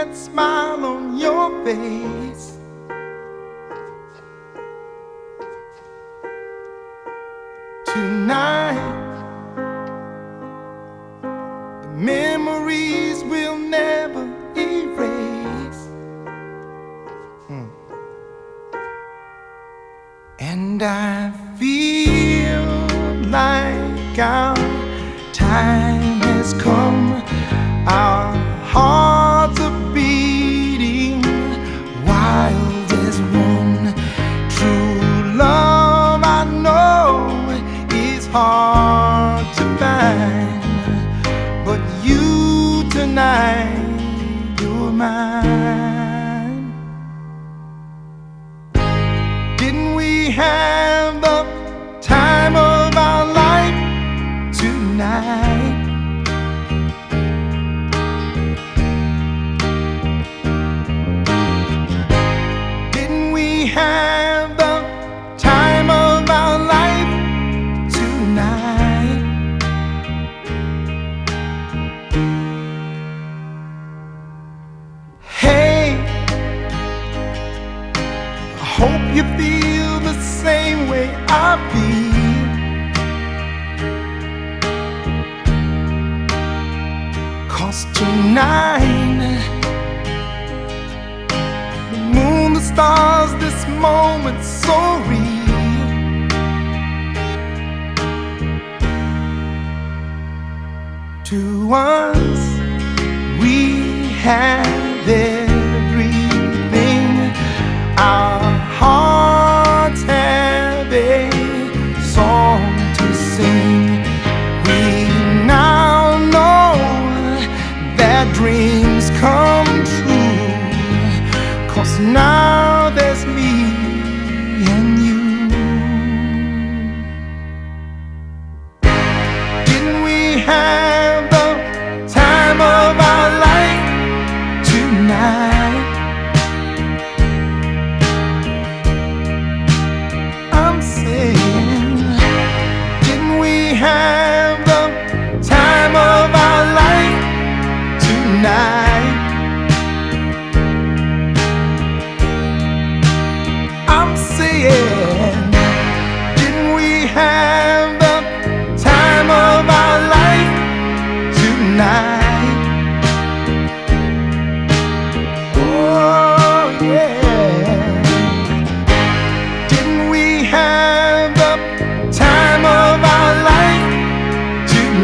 that smile on your face. Tonight, the memories will never erase. Mm. And I feel like I'm. have the time of our life tonight. Didn't we have the time of our life tonight? Hey, I hope you feel same way I feel. Cause tonight, the moon, the stars, this moment so real. To us, we have it.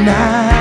tonight